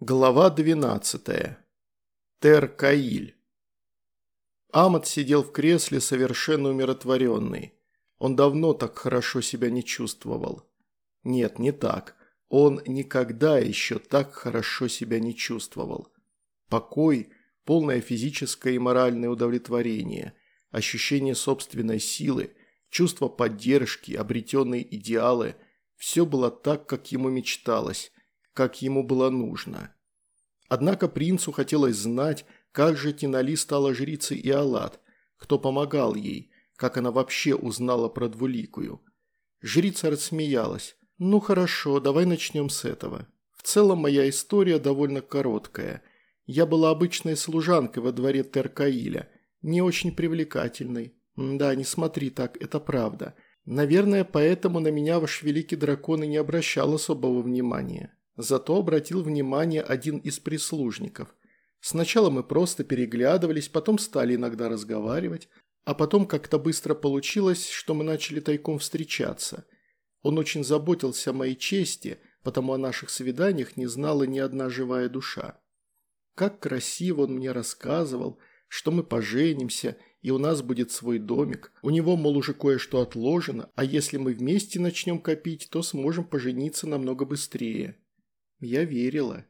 Глава 12. Теркаиль. Амат сидел в кресле совершенно умиротворенный. Он давно так хорошо себя не чувствовал. Нет, не так. Он никогда еще так хорошо себя не чувствовал. Покой, полное физическое и моральное удовлетворение, ощущение собственной силы, чувство поддержки, обретенные идеалы – все было так, как ему мечталось, как ему было нужно. Однако принцу хотелось знать, как же Тинали стала жрицей Иолат, кто помогал ей, как она вообще узнала про двуликую. Жрица рассмеялась. «Ну хорошо, давай начнем с этого. В целом моя история довольно короткая. Я была обычной служанкой во дворе Теркаиля, не очень привлекательной. Да, не смотри так, это правда. Наверное, поэтому на меня ваш великий дракон и не обращал особого внимания. Зато обратил внимание один из прислужников. Сначала мы просто переглядывались, потом стали иногда разговаривать, а потом как-то быстро получилось, что мы начали тайком встречаться. Он очень заботился о моей чести, потому о наших свиданиях не знала ни одна живая душа. Как красиво он мне рассказывал, что мы поженимся, и у нас будет свой домик. У него, мол, уже кое-что отложено, а если мы вместе начнем копить, то сможем пожениться намного быстрее. Я верила.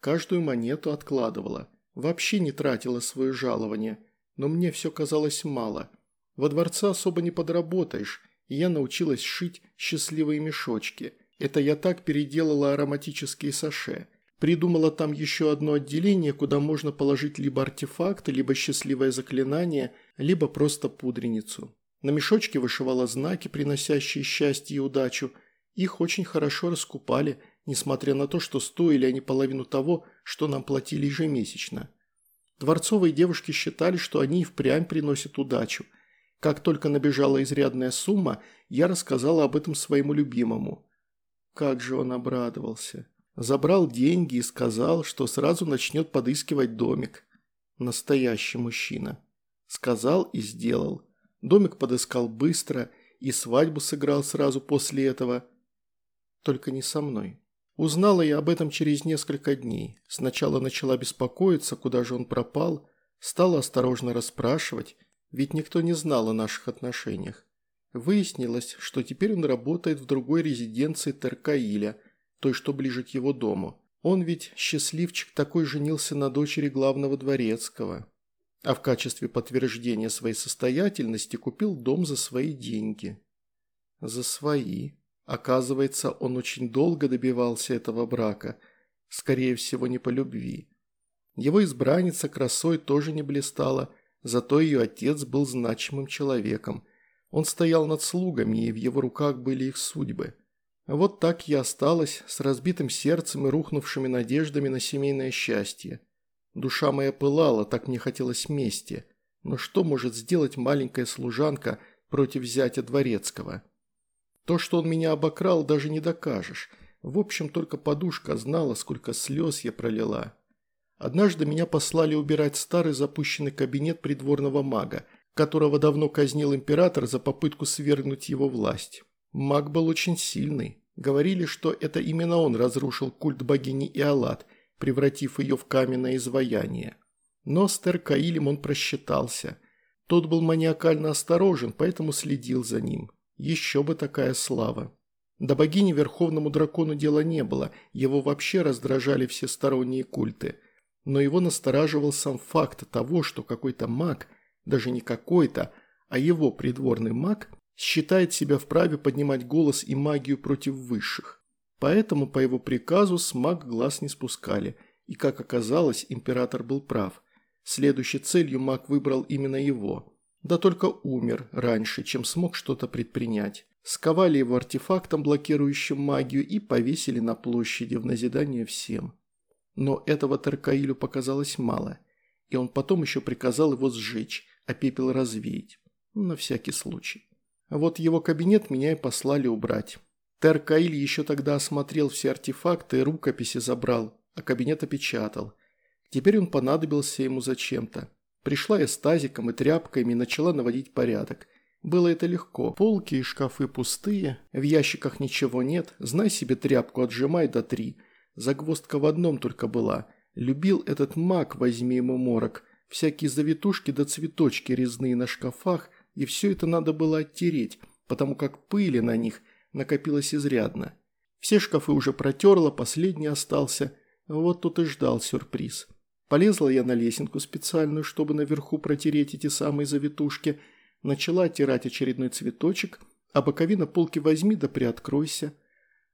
Каждую монету откладывала. Вообще не тратила свое жалование. Но мне все казалось мало. Во дворце особо не подработаешь, и я научилась шить счастливые мешочки. Это я так переделала ароматические саше. Придумала там еще одно отделение, куда можно положить либо артефакты, либо счастливое заклинание, либо просто пудреницу. На мешочке вышивала знаки, приносящие счастье и удачу. Их очень хорошо раскупали – несмотря на то, что стоили они половину того, что нам платили ежемесячно. Дворцовые девушки считали, что они впрямь приносят удачу. Как только набежала изрядная сумма, я рассказала об этом своему любимому. Как же он обрадовался. Забрал деньги и сказал, что сразу начнет подыскивать домик. Настоящий мужчина. Сказал и сделал. Домик подыскал быстро и свадьбу сыграл сразу после этого. Только не со мной. Узнала я об этом через несколько дней. Сначала начала беспокоиться, куда же он пропал, стала осторожно расспрашивать, ведь никто не знал о наших отношениях. Выяснилось, что теперь он работает в другой резиденции Теркаиля, той, что ближе к его дому. Он ведь, счастливчик, такой женился на дочери главного дворецкого. А в качестве подтверждения своей состоятельности купил дом за свои деньги. За свои. Оказывается, он очень долго добивался этого брака, скорее всего, не по любви. Его избранница красой тоже не блистала, зато ее отец был значимым человеком. Он стоял над слугами, и в его руках были их судьбы. Вот так я осталась с разбитым сердцем и рухнувшими надеждами на семейное счастье. Душа моя пылала, так мне хотелось мести. Но что может сделать маленькая служанка против зятя дворецкого?» То, что он меня обокрал, даже не докажешь. В общем, только подушка знала, сколько слез я пролила. Однажды меня послали убирать старый запущенный кабинет придворного мага, которого давно казнил император за попытку свергнуть его власть. Маг был очень сильный. Говорили, что это именно он разрушил культ богини Иолат, превратив ее в каменное изваяние. Но с Теркаилем он просчитался. Тот был маниакально осторожен, поэтому следил за ним. Еще бы такая слава. До богини Верховному Дракону дела не было, его вообще раздражали все сторонние культы. Но его настораживал сам факт того, что какой-то маг, даже не какой-то, а его придворный маг, считает себя вправе поднимать голос и магию против высших. Поэтому по его приказу с маг глаз не спускали, и, как оказалось, император был прав. Следующей целью маг выбрал именно его – да только умер раньше, чем смог что-то предпринять. Сковали его артефактом, блокирующим магию, и повесили на площади в назидание всем. Но этого Таркаилю показалось мало, и он потом еще приказал его сжечь, а пепел развеять. На всякий случай. вот его кабинет меня и послали убрать. Теркаиль еще тогда осмотрел все артефакты и рукописи забрал, а кабинет опечатал. Теперь он понадобился ему зачем-то. Пришла я с тазиком и тряпками и начала наводить порядок. Было это легко. Полки и шкафы пустые, в ящиках ничего нет, знай себе тряпку отжимай до три. Загвоздка в одном только была. Любил этот маг, возьми ему морок. Всякие завитушки да цветочки резные на шкафах, и все это надо было оттереть, потому как пыли на них накопилось изрядно. Все шкафы уже протерла, последний остался. Вот тут и ждал сюрприз. Полезла я на лесенку специальную, чтобы наверху протереть эти самые завитушки. Начала оттирать очередной цветочек, а боковина полки возьми да приоткройся.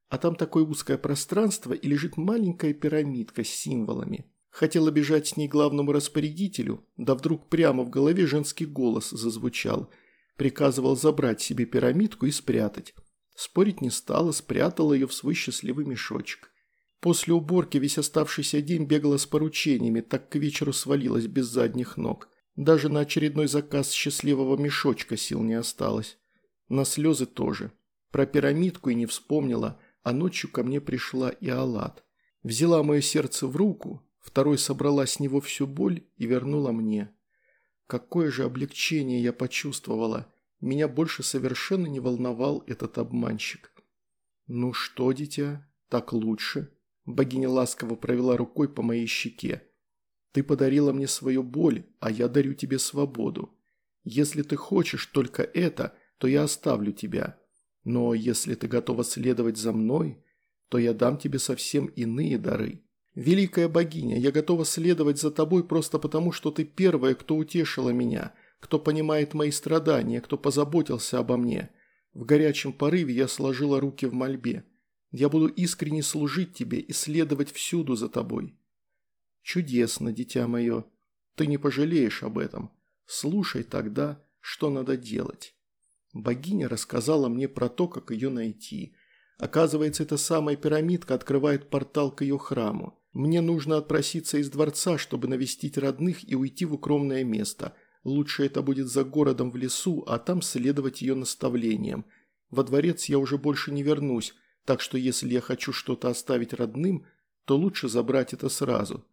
А там такое узкое пространство и лежит маленькая пирамидка с символами. Хотела бежать с ней главному распорядителю, да вдруг прямо в голове женский голос зазвучал. Приказывал забрать себе пирамидку и спрятать. Спорить не стала, спрятала ее в свой счастливый мешочек. После уборки весь оставшийся день бегала с поручениями, так к вечеру свалилась без задних ног. Даже на очередной заказ счастливого мешочка сил не осталось. На слезы тоже. Про пирамидку и не вспомнила, а ночью ко мне пришла и Аллат. Взяла мое сердце в руку, второй собрала с него всю боль и вернула мне. Какое же облегчение я почувствовала. Меня больше совершенно не волновал этот обманщик. «Ну что, дитя, так лучше?» Богиня ласково провела рукой по моей щеке. «Ты подарила мне свою боль, а я дарю тебе свободу. Если ты хочешь только это, то я оставлю тебя. Но если ты готова следовать за мной, то я дам тебе совсем иные дары. Великая богиня, я готова следовать за тобой просто потому, что ты первая, кто утешила меня, кто понимает мои страдания, кто позаботился обо мне. В горячем порыве я сложила руки в мольбе. Я буду искренне служить тебе и следовать всюду за тобой». «Чудесно, дитя мое. Ты не пожалеешь об этом. Слушай тогда, что надо делать». Богиня рассказала мне про то, как ее найти. Оказывается, эта самая пирамидка открывает портал к ее храму. Мне нужно отпроситься из дворца, чтобы навестить родных и уйти в укромное место. Лучше это будет за городом в лесу, а там следовать ее наставлениям. Во дворец я уже больше не вернусь, так что если я хочу что-то оставить родным, то лучше забрать это сразу.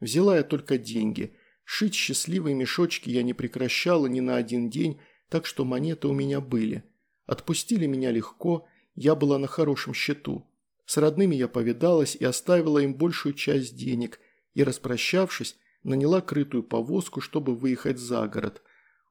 Взяла я только деньги. Шить счастливые мешочки я не прекращала ни на один день, так что монеты у меня были. Отпустили меня легко, я была на хорошем счету. С родными я повидалась и оставила им большую часть денег, и, распрощавшись, наняла крытую повозку, чтобы выехать за город.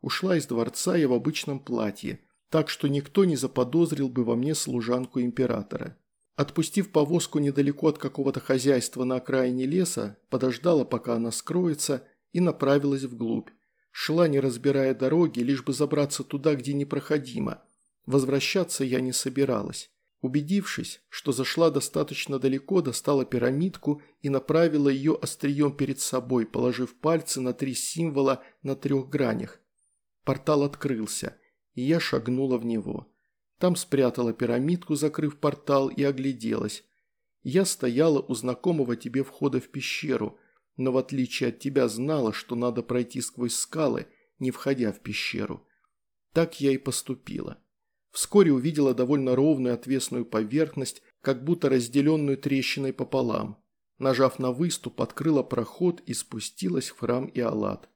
Ушла из дворца я в обычном платье – так что никто не заподозрил бы во мне служанку императора. Отпустив повозку недалеко от какого-то хозяйства на окраине леса, подождала, пока она скроется, и направилась вглубь. Шла, не разбирая дороги, лишь бы забраться туда, где непроходимо. Возвращаться я не собиралась. Убедившись, что зашла достаточно далеко, достала пирамидку и направила ее острием перед собой, положив пальцы на три символа на трех гранях. Портал открылся – и я шагнула в него. Там спрятала пирамидку, закрыв портал, и огляделась. Я стояла у знакомого тебе входа в пещеру, но в отличие от тебя знала, что надо пройти сквозь скалы, не входя в пещеру. Так я и поступила. Вскоре увидела довольно ровную отвесную поверхность, как будто разделенную трещиной пополам. Нажав на выступ, открыла проход и спустилась в храм Иолат.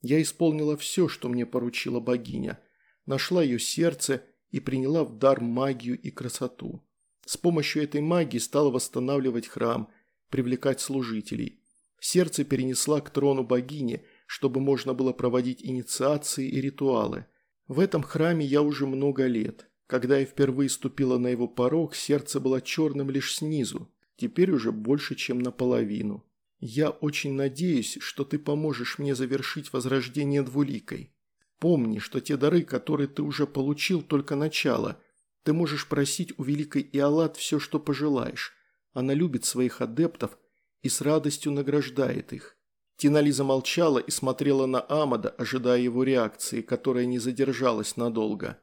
Я исполнила все, что мне поручила богиня – нашла ее сердце и приняла в дар магию и красоту. С помощью этой магии стала восстанавливать храм, привлекать служителей. Сердце перенесла к трону богини, чтобы можно было проводить инициации и ритуалы. В этом храме я уже много лет. Когда я впервые ступила на его порог, сердце было черным лишь снизу, теперь уже больше, чем наполовину. Я очень надеюсь, что ты поможешь мне завершить возрождение двуликой. Помни, что те дары, которые ты уже получил, только начало. Ты можешь просить у великой Иолат все, что пожелаешь. Она любит своих адептов и с радостью награждает их». Тинали замолчала и смотрела на Амада, ожидая его реакции, которая не задержалась надолго.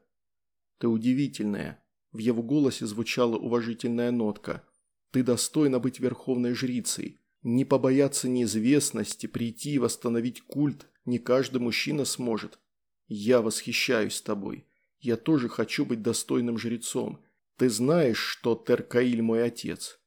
«Ты удивительная», – в его голосе звучала уважительная нотка. «Ты достойна быть верховной жрицей. Не побояться неизвестности, прийти и восстановить культ не каждый мужчина сможет. «Я восхищаюсь тобой. Я тоже хочу быть достойным жрецом. Ты знаешь, что Теркаиль мой отец?»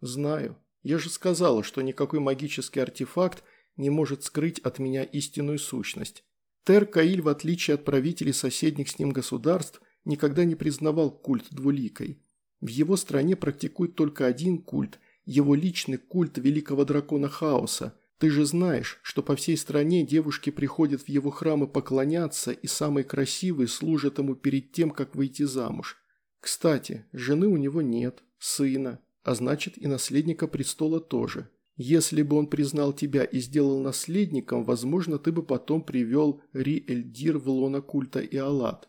«Знаю. Я же сказала, что никакой магический артефакт не может скрыть от меня истинную сущность. Теркаиль, в отличие от правителей соседних с ним государств, никогда не признавал культ двуликой. В его стране практикуют только один культ, его личный культ великого дракона хаоса. Ты же знаешь, что по всей стране девушки приходят в его храмы поклоняться, и самые красивые служат ему перед тем, как выйти замуж. Кстати, жены у него нет, сына, а значит и наследника престола тоже. Если бы он признал тебя и сделал наследником, возможно, ты бы потом привел Ри-Эльдир в лоно культа Иолат.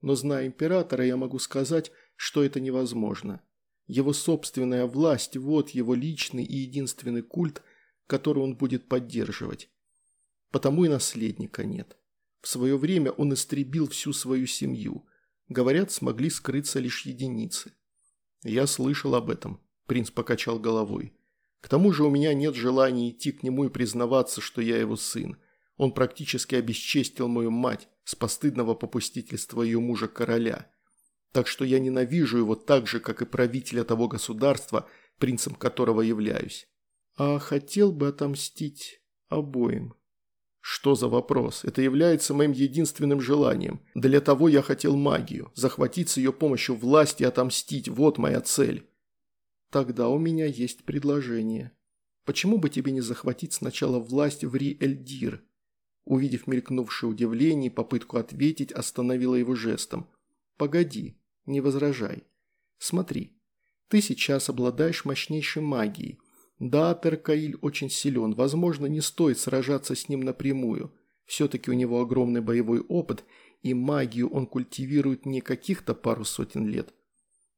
Но зная императора, я могу сказать, что это невозможно. Его собственная власть – вот его личный и единственный культ, который он будет поддерживать. Потому и наследника нет. В свое время он истребил всю свою семью. Говорят, смогли скрыться лишь единицы. Я слышал об этом, принц покачал головой. К тому же у меня нет желания идти к нему и признаваться, что я его сын. Он практически обесчестил мою мать с постыдного попустительства ее мужа-короля. Так что я ненавижу его так же, как и правителя того государства, принцем которого являюсь. А хотел бы отомстить обоим. Что за вопрос? Это является моим единственным желанием. Для того я хотел магию. Захватить с ее помощью власть и отомстить. Вот моя цель. Тогда у меня есть предложение. Почему бы тебе не захватить сначала власть в Ри-Эльдир? Увидев мелькнувшее удивление попытку ответить, остановила его жестом. «Погоди, не возражай. Смотри, ты сейчас обладаешь мощнейшей магией. Да, Теркаиль очень силен, возможно, не стоит сражаться с ним напрямую. Все-таки у него огромный боевой опыт, и магию он культивирует не каких-то пару сотен лет.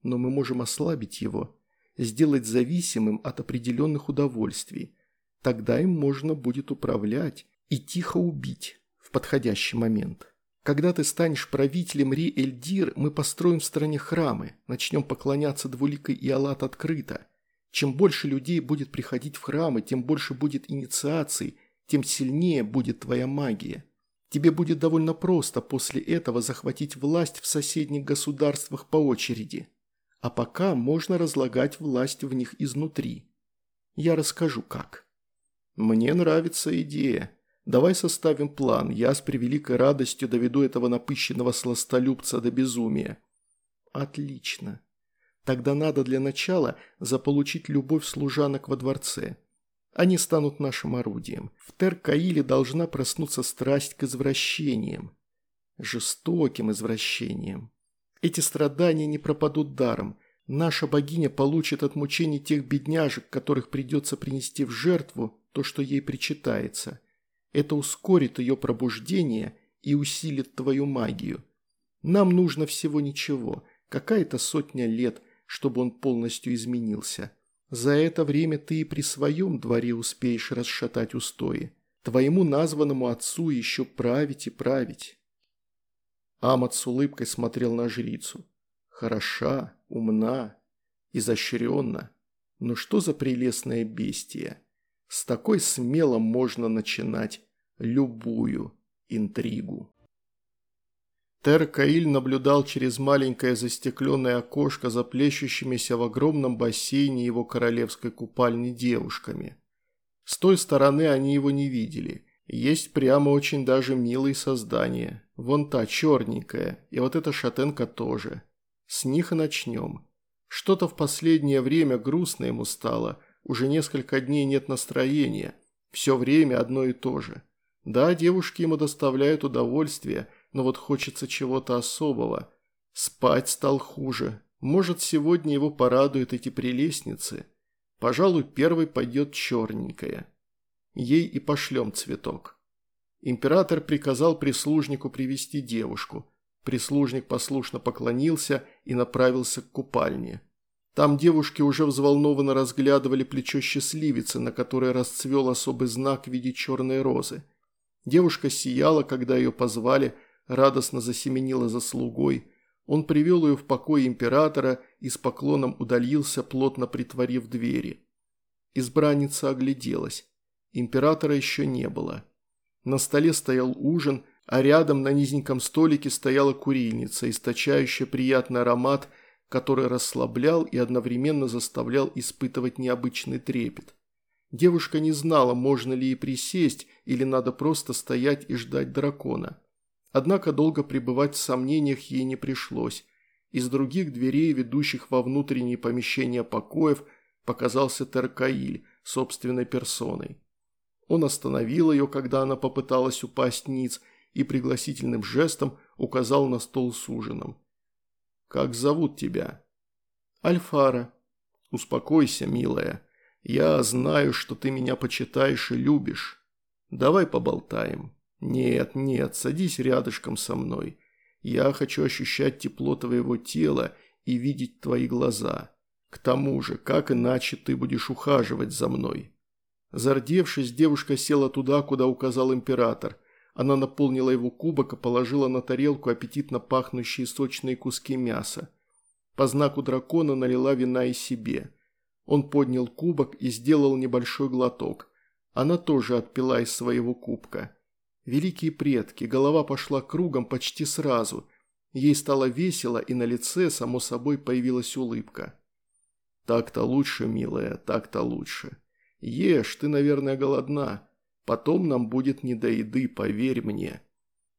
Но мы можем ослабить его» сделать зависимым от определенных удовольствий. Тогда им можно будет управлять и тихо убить в подходящий момент. Когда ты станешь правителем Ри-Эльдир, мы построим в стране храмы, начнем поклоняться двуликой Иолат открыто. Чем больше людей будет приходить в храмы, тем больше будет инициаций, тем сильнее будет твоя магия. Тебе будет довольно просто после этого захватить власть в соседних государствах по очереди. А пока можно разлагать власть в них изнутри. Я расскажу как. Мне нравится идея. Давай составим план. Я с превеликой радостью доведу этого напыщенного сластолюбца до безумия. Отлично. Тогда надо для начала заполучить любовь служанок во дворце. Они станут нашим орудием. В Теркаиле должна проснуться страсть к извращениям. Жестоким извращениям. Эти страдания не пропадут даром. Наша богиня получит от мучений тех бедняжек, которых придется принести в жертву то, что ей причитается. Это ускорит ее пробуждение и усилит твою магию. Нам нужно всего ничего, какая-то сотня лет, чтобы он полностью изменился. За это время ты и при своем дворе успеешь расшатать устои. Твоему названному отцу еще править и править. Амат с улыбкой смотрел на жрицу. Хороша, умна, изощренна. Но что за прелестное бестие? С такой смело можно начинать любую интригу. Тер-Каиль наблюдал через маленькое застекленное окошко за плещущимися в огромном бассейне его королевской купальни девушками. С той стороны они его не видели – есть прямо очень даже милые создания. Вон та черненькая, и вот эта шатенка тоже. С них и начнем. Что-то в последнее время грустно ему стало. Уже несколько дней нет настроения. Все время одно и то же. Да, девушки ему доставляют удовольствие, но вот хочется чего-то особого. Спать стал хуже. Может, сегодня его порадуют эти прелестницы. Пожалуй, первой пойдет черненькая. Ей и пошлем цветок. Император приказал прислужнику привести девушку. Прислужник послушно поклонился и направился к купальне. Там девушки уже взволнованно разглядывали плечо счастливицы, на которой расцвел особый знак в виде черной розы. Девушка сияла, когда ее позвали, радостно засеменила за слугой. Он привел ее в покой императора и с поклоном удалился, плотно притворив двери. Избранница огляделась. Императора еще не было. На столе стоял ужин, а рядом на низеньком столике стояла курильница, источающая приятный аромат, который расслаблял и одновременно заставлял испытывать необычный трепет. Девушка не знала, можно ли ей присесть или надо просто стоять и ждать дракона. Однако долго пребывать в сомнениях ей не пришлось. Из других дверей, ведущих во внутренние помещения покоев, показался Теркаиль собственной персоной. Он остановил ее, когда она попыталась упасть ниц, и пригласительным жестом указал на стол с ужином. «Как зовут тебя?» «Альфара». «Успокойся, милая. Я знаю, что ты меня почитаешь и любишь. Давай поболтаем». «Нет, нет, садись рядышком со мной. Я хочу ощущать тепло твоего тела и видеть твои глаза. К тому же, как иначе ты будешь ухаживать за мной?» Зардевшись, девушка села туда, куда указал император. Она наполнила его кубок и положила на тарелку аппетитно пахнущие сочные куски мяса. По знаку дракона налила вина и себе. Он поднял кубок и сделал небольшой глоток. Она тоже отпила из своего кубка. Великие предки, голова пошла кругом почти сразу. Ей стало весело, и на лице, само собой, появилась улыбка. «Так-то лучше, милая, так-то лучше. Ешь, ты, наверное, голодна. Потом нам будет не до еды, поверь мне».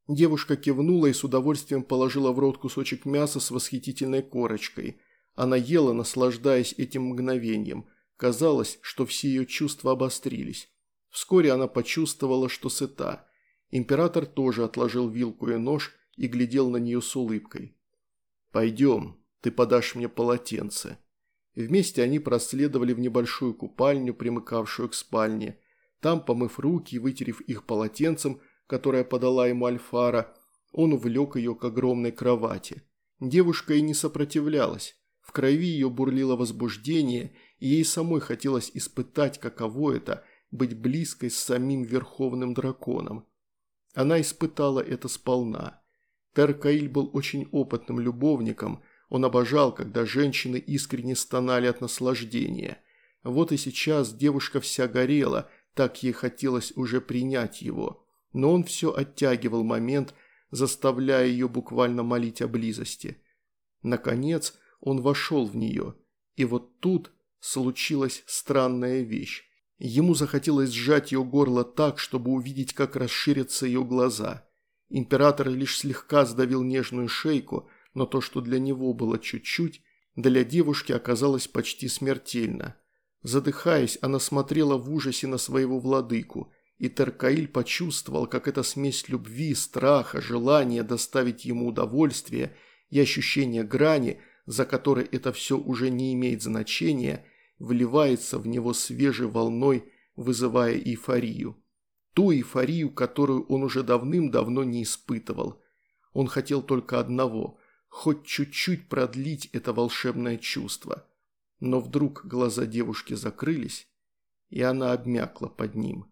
Девушка кивнула и с удовольствием положила в рот кусочек мяса с восхитительной корочкой. Она ела, наслаждаясь этим мгновением. Казалось, что все ее чувства обострились. Вскоре она почувствовала, что сыта. Император тоже отложил вилку и нож и глядел на нее с улыбкой. «Пойдем, ты подашь мне полотенце». Вместе они проследовали в небольшую купальню, примыкавшую к спальне. Там, помыв руки и вытерев их полотенцем, которое подала ему Альфара, он увлек ее к огромной кровати. Девушка и не сопротивлялась. В крови ее бурлило возбуждение, и ей самой хотелось испытать, каково это – быть близкой с самим Верховным Драконом. Она испытала это сполна. Теркаиль был очень опытным любовником, он обожал, когда женщины искренне стонали от наслаждения. Вот и сейчас девушка вся горела, так ей хотелось уже принять его. Но он все оттягивал момент, заставляя ее буквально молить о близости. Наконец он вошел в нее, и вот тут случилась странная вещь. Ему захотелось сжать ее горло так, чтобы увидеть, как расширятся ее глаза. Император лишь слегка сдавил нежную шейку, но то, что для него было чуть-чуть, для девушки оказалось почти смертельно. Задыхаясь, она смотрела в ужасе на своего владыку, и Теркаиль почувствовал, как эта смесь любви, страха, желания доставить ему удовольствие и ощущение грани, за которой это все уже не имеет значения – вливается в него свежей волной, вызывая эйфорию. Ту эйфорию, которую он уже давным-давно не испытывал. Он хотел только одного – хоть чуть-чуть продлить это волшебное чувство. Но вдруг глаза девушки закрылись, и она обмякла под ним.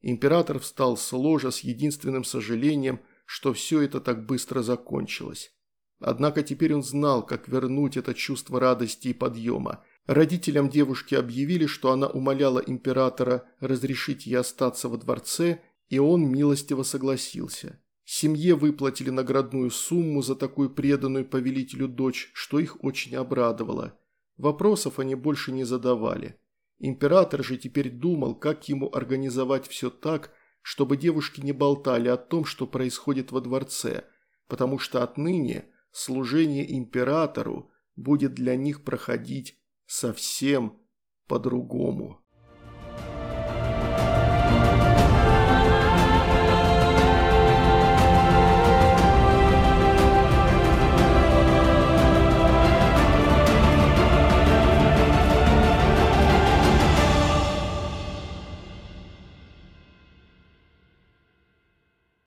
Император встал с ложа с единственным сожалением, что все это так быстро закончилось. Однако теперь он знал, как вернуть это чувство радости и подъема – Родителям девушки объявили, что она умоляла императора разрешить ей остаться во дворце, и он милостиво согласился. Семье выплатили наградную сумму за такую преданную повелителю дочь, что их очень обрадовало. Вопросов они больше не задавали. Император же теперь думал, как ему организовать все так, чтобы девушки не болтали о том, что происходит во дворце, потому что отныне служение императору будет для них проходить совсем по-другому.